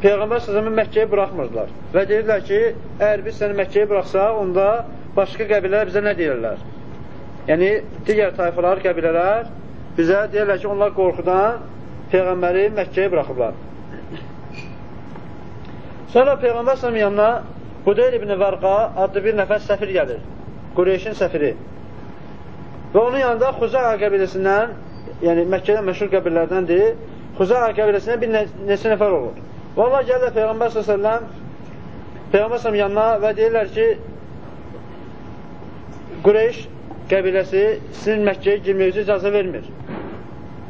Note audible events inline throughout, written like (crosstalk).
Peyğəmbər səsəmi Məkkəyə buraxmırdılar. Və deyirlər ki, əgər biz səni Məkkəyə buraxsaq, onda başqa qəbilələr bizə nə deyirlər? Yəni, digər tayfalar, qəbilələr bizə deyirlər ki, onlar qorxudan Peyğəmbəri Məkkəyə buraxıblar. Sonra Peyğəmbər səsəmin yanına Budeyl ibn Vərqa adlı bir nəfər səfir gəlir. Qureyşin səfiri. Və onun yanında Xuzağa qəbiləsindən, yəni Məkkədə məşhur qəbillərdəndir, Xuzağa qəbiləsindən bir neçə nəfər olur. Və onlar gəlirlər Peyğəmbər s.ə.v Peyğəmbər s.ə.v yanına və deyirlər ki, Qureyş qəbiləsi sizin Məkkəyə girməyinizi icazə vermir.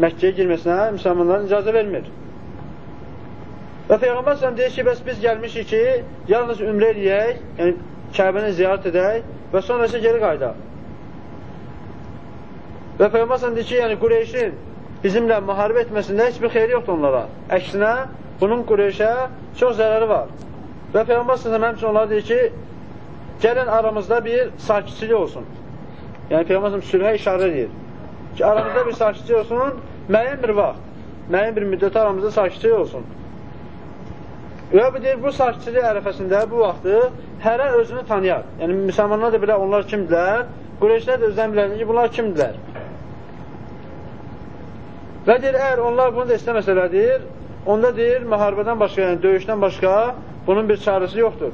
Məkkəyə girməsinə müsəlmanların icazə vermir. Və Peyğəmbər s.ə.v deyir ki, bəs biz gəlmişik ki, yalnız ümrə eləyək, yəni Kəbəni ziyarət edək və sonra isə geri qaydaq. Və Peyğəmbər s.ə.v deyir ki, yəni Qureyşin bizimlə müharibə etməsində heç bir xeyri yoxdur onlara. Əksinə, bunun Qureyşə çox zərəri var. Və Peyğəmbər s.ə.v həmçin onlara deyir ki, gəlin aramızda bir sakitçilik olsun. Yəni Peyğəmbər s.ə.v sülhə işarə edir ki, aramızda bir sakitçilik olsun, müəyyən bir vaxt, müəyyən bir müddət aramızda sakitçilik olsun. Və bu deyir, bu sakitçilik ərəfəsində bu vaxtı hərə özünü tanıyar. Yəni, müsəlmanlar da bilər, onlar kimdirlər? Qureyşlər də özdən bilərdir ki, bunlar kimdirlər? Və deyir, əgər onlar bunu da istəməsələdir, onda deyir, müharibədən başqa, yəni döyüşdən başqa bunun bir çarəsi yoxdur.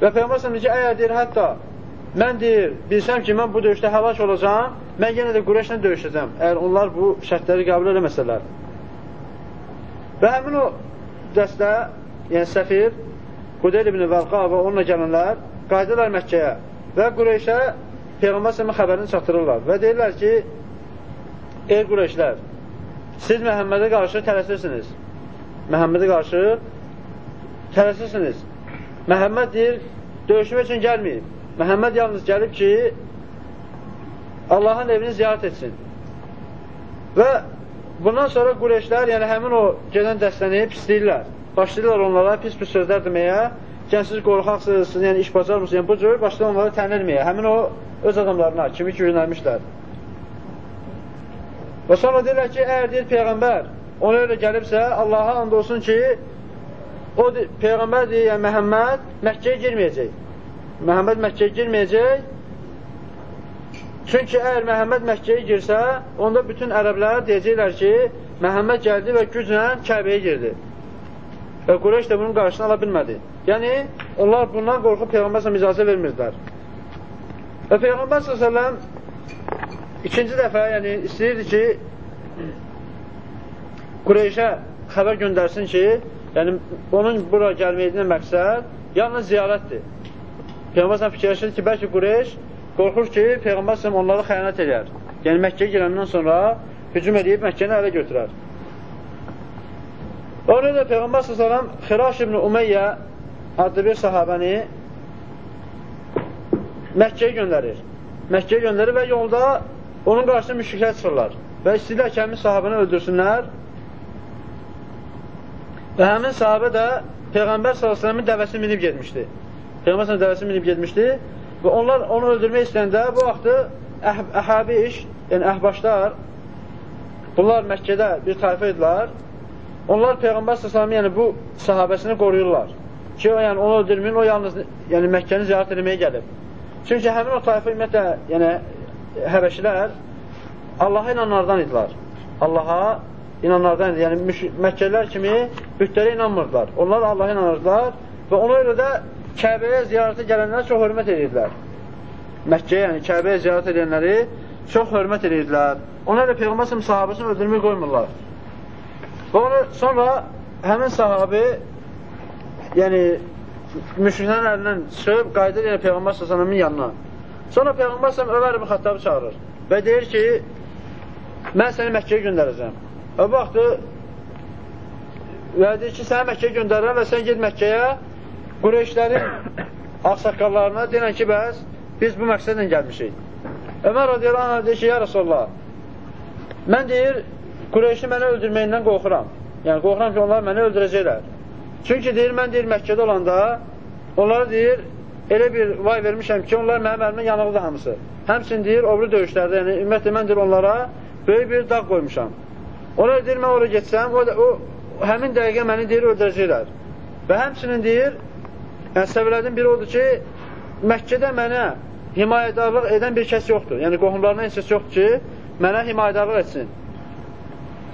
Və Peyğəmbər ki, əgər deyir, hətta mən deyir, bilsəm ki, mən bu döyüşdə həlak olacam, mən yenə də Qureyşlə döyüşəcəm, əgər onlar bu şərtləri qəbul eləməsələr. Və həmin o dəstə, yəni səfir, Qudeyl ibn Vəlqa və onunla gələnlər qayıdırlar Məkkəyə və Qureyşə Peyğəmbər xəbərini çatdırırlar və deyirlər ki, ey Qureyşlər, siz Məhəmmədə qarşı tələsirsiniz. Məhəmmədə qarşı tələsirsiniz. Məhəmməd deyir, döyüşmək üçün gəlməyib. Məhəmməd yalnız gəlib ki, Allahın evini ziyarət etsin. Və Bundan sonra Qureyşlər, yəni həmin o gedən dəstəni pisləyirlər. Başlayırlar onlara pis-pis sözlər deməyə. Yəni siz qorxaqsınız, yəni iş bacarmısınız. Yəni bu cür başlayırlar onlara tənilməyə. Həmin o öz adamlarına kimi ki yönəlmişlər. Və sonra deyirlər ki, əgər deyir Peyğəmbər ona elə gəlibsə, Allaha and olsun ki, o Peyğəmbər deyir, yəni Məhəmməd Məkkəyə girməyəcək. Məhəmməd Məkkəyə girməyəcək Çünki əgər Məhəmməd Məkkəyə girsə, onda bütün ərəblər deyəcəklər ki, Məhəmməd gəldi və güclə Kəbəyə girdi. Və Qureyş də bunun qarşısını ala bilmədi. Yəni, onlar bundan qorxub Peyğəmbər s.ə.v icazə vermirdilər. Və Peyğəmbər s.ə.v ikinci dəfə yəni, istəyirdi ki, Qureyşə xəbər göndərsin ki, yəni, onun bura gəlməyindən məqsəd yalnız ziyarətdir. Peyğəmbər s.ə.v fikirləşirdi ki, bəlkə Qureyş qorxur ki, Peyğəmbər s.ə.v onları xəyanət edər. Yəni, Məkkəyə girəndən sonra hücum edib Məkkəni ələ götürər. Orada da Peyğəmbər s.ə.v Xiraş ibn Umeyyə adlı bir sahabəni Məkkəyə göndərir. Məkkəyə göndərir və yolda onun qarşısında müşriklər çıxırlar. Və istəyirlər ki, həmin sahabəni öldürsünlər. Və həmin sahabə də Peyğəmbər s.ə.v-in dəvəsini minib getmişdi. Peyğəmbər s.ə.v dəvəsini minib getmişdi Və onlar onu öldürmək istəyəndə bu vaxtı əh əhəbi iş, yəni əhbaşlar, bunlar Məkkədə bir tayfa idilər, onlar Peyğəmbər s.ə.v yəni bu sahabəsini qoruyurlar. Ki, o, yəni onu öldürməyin, o yalnız yəni, Məkkəni ziyarət etməyə gəlib. Çünki həmin o tayfa ümumiyyətlə, yəni həbəşilər Allaha inanlardan idilər. Allaha inanlardan idi. Yəni Məkkəlilər kimi bütlərə inanmırdılar. Onlar Allaha inanırdılar və ona görə də Kəbəyə ziyarətə gələnlərə çox hörmət edirdilər. Məkkəyə, yəni Kəbəyə ziyarət edənləri çox hörmət edirdilər. Ona da Peyğəmbər sahabəsini öldürməyi qoymurlar. Və onu sonra həmin sahabi yəni müşriklərin əlindən çıxıb qayıdır yəni Peyğəmbər s.ə.v-in yanına. Sonra Peyğəmbər s.ə.v Ömər ibn Xattabı çağırır və deyir ki, mən səni Məkkəyə göndərəcəm. Bu vaxtı və deyir ki, səni Məkkəyə göndərirəm və sən ged Məkkəyə Qureyşlərin (coughs) ağsaqqallarına deyən ki, bəs biz bu məqsədlə gəlmişik. Ömər radiyallahu anh deyir ki, ya Rasulullah, mən deyir, Qureyşi mənə öldürməyindən qorxuram. Yəni, qorxuram ki, onlar məni öldürəcəklər. Çünki deyir, mən deyir, Məkkədə olanda, onlara deyir, elə bir vay vermişəm ki, onlar mənim əlimə yanıqdır hamısı. Həmçin deyir, obru döyüşlərdə, yəni, ümumiyyətlə, mən deyir, onlara böyük bir dağ qoymuşam. Ona deyir, mən oraya getsəm, o, o, həmin dəqiqə məni deyir, öldürəcəklər. Və həmçinin deyir, yəni səbəblərdən biri odur ki, Məkkədə mənə himayədarlıq edən bir kəs yoxdur. Yəni, qohumlarına heç kəs yoxdur ki, mənə himayədarlıq etsin.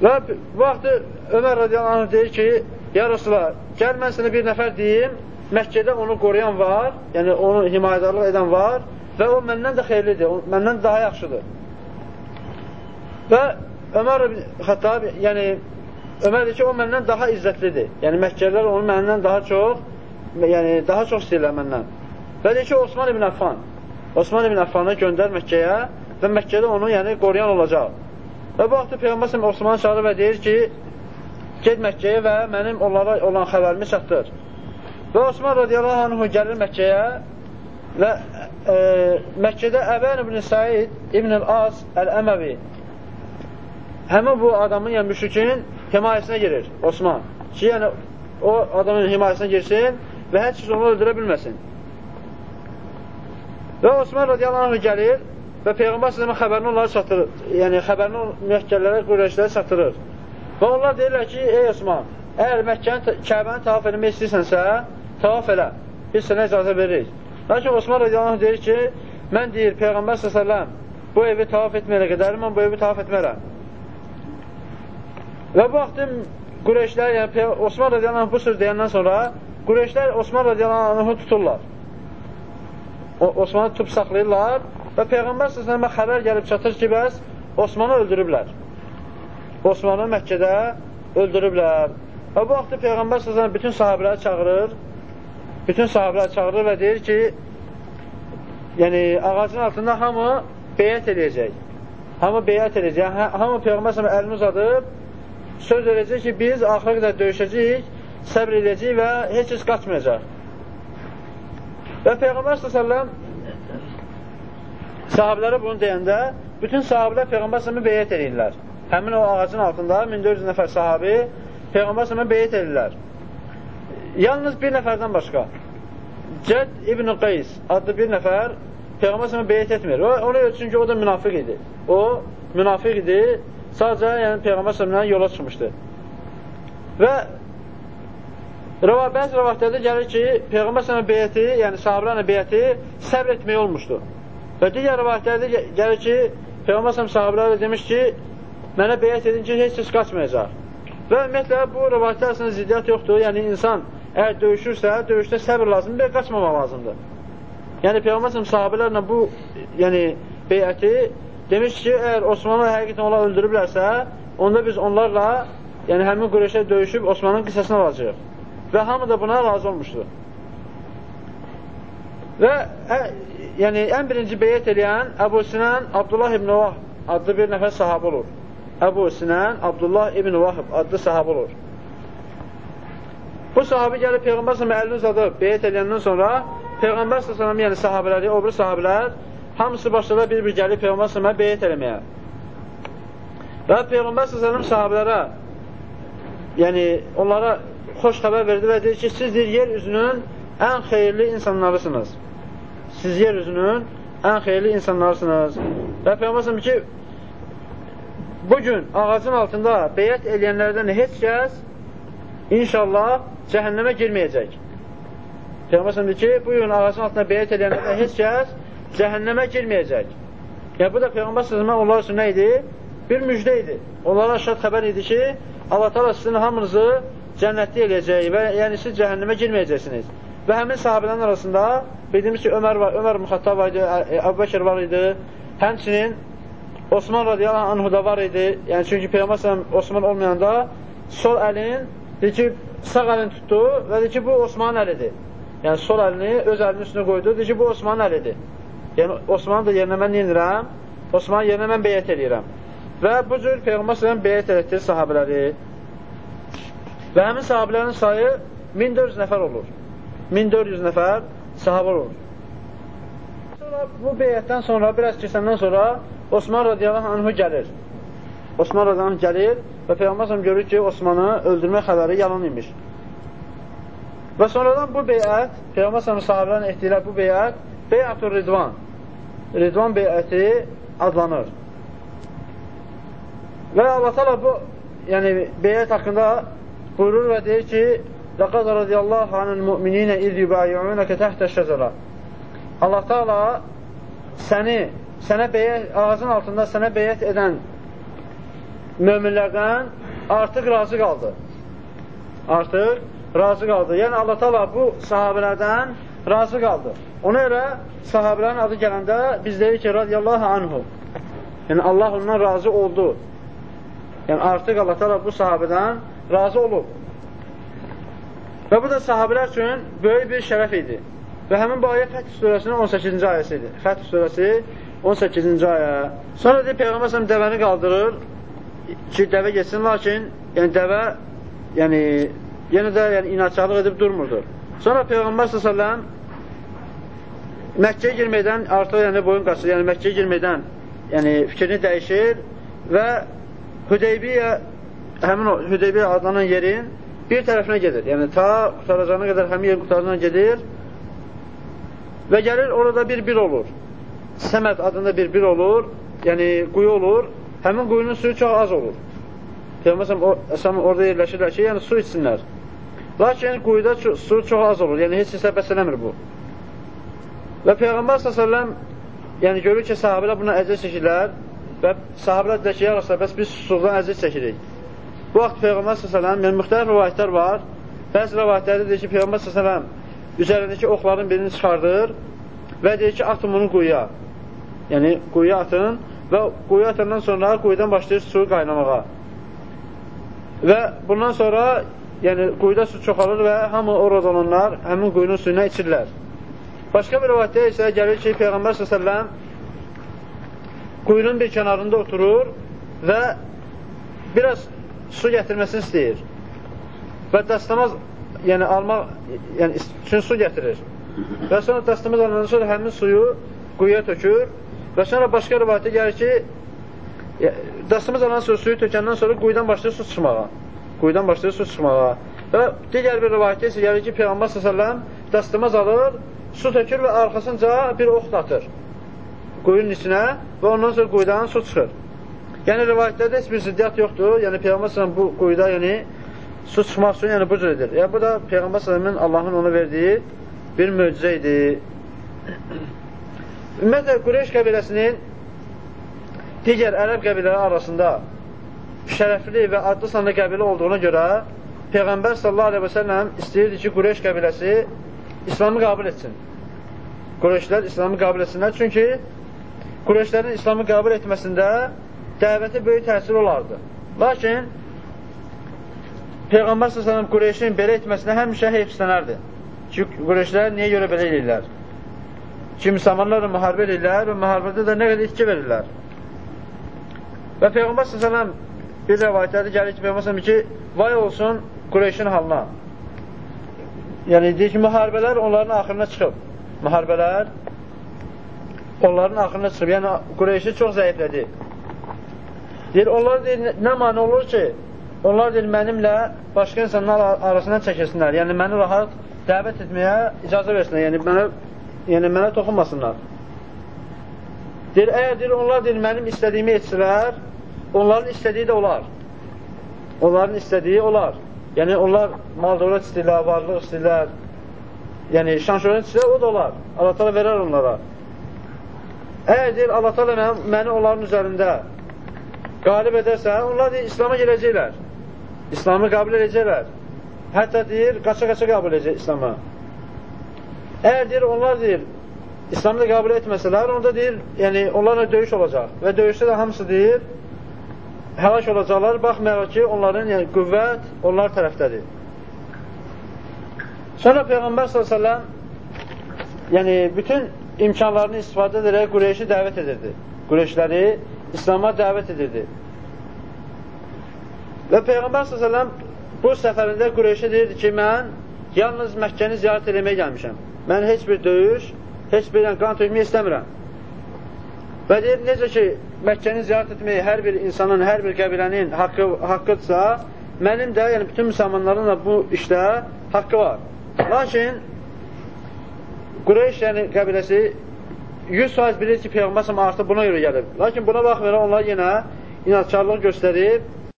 Və vaxtı Ömər radiyallahu anh deyir ki, ya Rasulullah, gəl mən sənə bir nəfər deyim, Məkkədə onu qoruyan var, yəni onu himayədarlıq edən var və o məndən də xeyirlidir, o məndən daha yaxşıdır. Və Ömər Xəttab, yəni Ömər ki, o məndən daha izzətlidir. Yəni Məkkəlilər onu məndən daha çox, yəni daha çox istəyirlər məndən. Və deyir ki, Osman ibn Affan. Osman ibn Affanı göndər Məkkəyə və Məkkədə onu yəni qoruyan olacaq. Və bu vaxtda Peyğəmbər Osmanı çağırır və deyir ki, get Məkkəyə və mənim onlara olan xəbərimi çatdır. Və Osman radiyallahu anhu gəlir Məkkəyə və e, Məkkədə Əbən ibn Said ibn el-Az əl-Əməvi həmin bu adamın, yəni müşrikin himayəsinə girir Osman. Ki, yəni o adamın himayəsinə girsin və heç kəs onu öldürə bilməsin. Və Osman radiyallahu anhu gəlir və Peyğəmbər s.ə.v xəbərini onlara çatdırır. Yəni, xəbərini Məkkələrə, Qureyşlərə çatdırır. Və onlar deyirlər ki, ey Osman, əgər Məkkəni, Kəbəni tavaf eləmək istəyirsənsə, tavaf elə. Biz sənə icazə veririk. Lakin Osman radiyallahu deyir ki, mən deyir, Peyğəmbər s.ə.v bu evi tavaf etməyənə qədər mən bu evi tavaf etmərəm. Və bu vaxtım Qureyşlər, yəni Osman radiyallahu bu söz deyəndən sonra Qureyşlər Osman radiyallahu tuturlar. O, Osmanı tutub saxlayırlar və Peyğəmbər s.ə.və xəbər gəlib çatır ki, bəs Osmanı öldürüblər. Osmanı Məkkədə öldürüblər. Və bu vaxtda Peyğəmbər s.ə.və bütün sahabələri çağırır bütün sahabələr çağırır və deyir ki, yəni ağacın altında hamı beyət edəcək. Hamı beyət edəcək. Hə, hamı Peyğəmbər səhəm əlini uzadıb, söz edəcək ki, biz axıra qədər döyüşəcəyik, səbr edəcəyik və heç heç qaçmayacaq. Və Peyğəmbər s.ə.v sahabələrə bunu deyəndə, bütün sahabələr Peyğəmbər s.ə.və beyət edirlər. Həmin o ağacın altında 1400 nəfər sahabi Peyğəmbər s.ə.və beyət edirlər. Yalnız bir nəfərdən başqa. Cədd İbn Qeys adlı bir nəfər Peyğəmbər sənə beyət etmir. O, ona görə çünki o da münafiq idi. O, münafiq idi. Sadəcə yəni, Peyğəmbər sənə yola çıxmışdı. Və Rəva, bəzi rəvayətlərdə gəlir ki, Peyğəmbər sənə beyəti, yəni sahabələrlə beyəti səbr etmək olmuşdu. Və digər rəvayətlərdə gəlir ki, Peyğəmbər sənə sahabələrlə demiş ki, mənə beyət edin ki, heç kəs qaçmayacaq. Və ümumiyyətlə, bu rəvayətlər arasında ziddiyyət yoxdur. Yəni, insan əgər döyüşürsə, döyüşdə səbir lazımdır, qaçmamaq lazımdır. Yəni Peyğəmbər sahabelərlə bu yəni beyəti demiş ki, əgər Osmanlı həqiqətən onlar öldürüblərsə, onda biz onlarla yəni həmin Qureyşə döyüşüb Osmanın qisasını alacağıq. Və hamı da buna razı olmuşdur. Və ə, yəni ən birinci beyət eləyən Əbu Sinan Abdullah ibn Vah adlı bir nəfər sahabə olur. Əbu Sinan Abdullah ibn Vahıb adlı sahabə olur. Bu sahabi gəlib Peyğəmbər s.ə.və əlini uzadıb, beyət edəndən sonra Peyğəmbər s.ə.və yəni sahabələri, o bir sahabələr hamısı başladı bir-bir gəlib Peyğəmbər s.ə.və beyət eləməyə. Və Peyğəmbər s.ə.və sahabələrə yəni onlara xoş xəbər verdi və dedi ki, siz deyir, yer üzünün ən xeyirli insanlarısınız. Siz yer üzünün ən xeyirli insanlarısınız. Və Peyğəmbər s.ə.və ki, bugün ağacın altında beyət eləyənlərdən heç kəs inşallah cəhənnəmə girməyəcək. Peyğəmbər deyir ki, bu gün ağacın altında beyət edənlərdən heç kəs cəhənnəmə girməyəcək. Yəni, bu da Peyğəmbər sözümə onlar üçün nə idi? Bir müjdə idi. Onlara aşad xəbər idi ki, Allah tala sizin hamınızı cənnətli eləyəcək və yəni siz cəhənnəmə girməyəcəksiniz. Və həmin sahabələrin arasında bildiyimiz ki, Ömər var, Ömər Müxattab var idi, Əbu Bəkir var idi, həmçinin Osman radiyallahu anhu da var idi. Yəni, çünki Peyğəmbər Osman olmayanda sol əlin Deyir ki, sağ əlini tutdu və deyir ki, bu Osmanın əlidir. Yəni, sol əlini öz əlinin üstünə qoydu. Deyir ki, bu Osmanın əlidir. Yəni, Osmanın da yerinə mən neyinirəm? Osmanın yerinə mən beyyət edirəm. Və bu cür Peyğəmbər sələm beyyət etdir sahabələri. Və həmin sahabələrin sayı 1400 nəfər olur. 1400 nəfər sahabə olur. Sonra bu beyyətdən sonra, biraz keçəndən sonra Osman radiyallahu anhu gəlir. Osman Rəzanın gəlir və Peyğəmbər görür ki, Osmanı öldürmək xəbəri yalan imiş. Və sonradan bu beyət, Peyğəmbər sahabilərin etdiklər bu beyət, beyətur Ridvan, Ridvan beyəti adlanır. Və Allah təala bu yəni beyət haqqında buyurur və deyir ki, Laqad radiyallahu anil mu'minina iz yubayyi'unaka tahta şəcərə. Allah Taala səni sənə beyət ağacın altında sənə beyət edən möminlərdən artıq razı qaldı. Artıq razı qaldı. Yəni Allah Teala bu sahabələrdən razı qaldı. Ona görə sahabələrin adı gələndə biz deyirik ki, radiyallahu anhu. Yəni Allah ondan razı oldu. Yəni artıq Allah Teala bu sahabədən razı olub. Və bu da sahabələr üçün böyük bir şərəf idi. Və həmin bu ayə Fəth surəsinin 18-ci ayəsi idi. Fəth surəsi 18-ci ayə. Sonra deyir, Peyğəmbər dəvəni qaldırır ki, dəvə geçsin, lakin yəni dəvə yəni, yenə də yəni, inatçalıq edib durmurdur. Sonra Peyğəmbər s.ə.v Məkkəyə girməkdən artıq yəni, boyun qaçır, yəni Məkkəyə girməkdən yəni, fikrini dəyişir və Hüdeybiyyə həmin o Hüdeybiyyə adlanan yerin bir tərəfinə gedir. Yəni ta qutaracağına qədər həmin yerin qutaracağına gedir və gəlir orada bir bir olur. Səməd adında bir bir olur, yəni quyu olur. Həmin quyunun suyu çox az olur. Peyğəmbər orada yerləşirlər ki, yəni su içsinlər. Lakin quyuda su çox az olur, yəni heç hissə bəs eləmir bu. Və Peyğəmbər s.ə.v yəni görür ki, sahabələr buna əziz çəkirlər və sahabələr deyir ki, ya Rasulullah, bəs biz susuzdan əziz çəkirik. Bu vaxt Peyğəmbər s.ə.v yəni müxtəlif rivayətlər var. Bəzi rivayətlərdə deyir ki, Peyğəmbər s.ə.v üzərindəki oxların birini çıxardır və deyir ki, atın bunu quyuya. Yəni, quyuya atın və quyu atandan sonra quyudan başlayır suyu qaynamağa. Və bundan sonra yəni quyuda su çoxalır və hamı orada olanlar həmin quyunun suyuna içirlər. Başqa bir rivayətdə isə gəlir ki, Peyğəmbər s.ə.v quyunun bir kənarında oturur və biraz su gətirməsini istəyir. Və dəstəmaz yəni almaq yəni üçün su gətirir. Və sonra dəstəmaz alandan sonra həmin suyu quyuya tökür və sonra başqa rivayətdə gəlir ki, dəstəmaz alan sonra suyu tökəndən sonra quyudan başlayır su çıxmağa. Quyudan başlayır su çıxmağa. Və digər bir rivayətdə isə gəlir ki, Peyğəmbər s.ə.v dəstəmaz alır, su tökür və arxasınca bir ox atır quyunun içinə və ondan sonra quyudan su çıxır. Yəni, rivayətlərdə heç bir ziddiyyat yoxdur. Yəni, Peyğəmbər s.ə.v bu quyuda yəni, su çıxmaq üçün yəni, bu cür edir. Yəni, bu da Peyğəmbər s.ə.v-in Allahın ona verdiyi bir möcüzə idi. Ümumiyyətlə, Qureyş qəbiləsinin digər ərəb qəbilələri arasında şərəfli və adlı sanlı qəbilə olduğuna görə Peyğəmbər sallallahu aleyhi və səlləm istəyirdi ki, Qureyş qəbiləsi İslamı qabul etsin. Qureyşlər İslamı qabul etsinlər. Çünki Qureyşlərin İslamı qabul etməsində dəvəti böyük təsir olardı. Lakin Peyğəmbər s.ə.v Qureyşin belə etməsinə həmişə heyfslənərdi. Ki, Qureyşlər niyə görə belə edirlər? Ki, müsəlmanlarla müharibə edirlər və müharibədə də nə qədər itki verirlər. Və Peyğəmbər s.ə.v bir rəvayətlərdə gəlir ki, Peyğəmbər s.ə.v ki, vay olsun Qureyşin halına. Yəni, deyir ki, müharibələr onların axırına çıxıb. Müharibələr onların axırına çıxıb. Yəni, Qureyşi çox zəiflədi. Deyir, onlar deyir, nə mani olur ki, onlar deyir, mənimlə başqa insanlar arasından çəkilsinlər. Yəni, məni rahat dəvət etməyə icazə versinlər. Yəni, mənə, yəni, mənə toxunmasınlar. Deyir, əgər deyir, onlar deyir, mənim istədiyimi etsilər, onların istədiyi də olar. Onların istədiyi olar. Yəni, onlar mal dövlət istəyirlər, varlıq istəyirlər, yəni şan şöhrət istəyirlər, o da olar. Allah tala verər onlara. Əgər deyir, Allah tala məni, məni onların üzərində qalib edərsə, onlar deyir, İslama gələcəklər. İslamı qəbul edəcəklər. Hətta deyir, qaça-qaça qəbul edəcək İslama. Əgər deyir, onlar deyir, İslamı qəbul etməsələr, onda deyir, yəni onlarla döyüş olacaq. Və döyüşdə də hamısı deyir, həlak olacaqlar, baxmayaraq ki, onların yəni, qüvvət onlar tərəfdədir. Sonra Peyğəmbər s.ə.v yəni, bütün imkanlarını istifadə edərək Qureyşi dəvət edirdi. Qureyşləri İslama dəvət edirdi. Və Peyğəmbər s.ə.v bu səfərində Qureyşə deyirdi ki, mən yalnız Məkkəni ziyarət eləməyə gəlmişəm. Mən heç bir döyüş, heç bir qan tökmək istəmirəm. Və deyir, necə ki, Məkkəni ziyarət etmək hər bir insanın, hər bir qəbilənin haqqı, haqqıdırsa, mənim də, yəni bütün müsəlmanların da bu işdə haqqı var. Lakin, Qureyş yəni, qəbiləsi 100% bilir ki, Peyğəmbər artıq buna görə gəlib. Lakin buna baxmayaraq onlar yenə inatkarlıq göstərib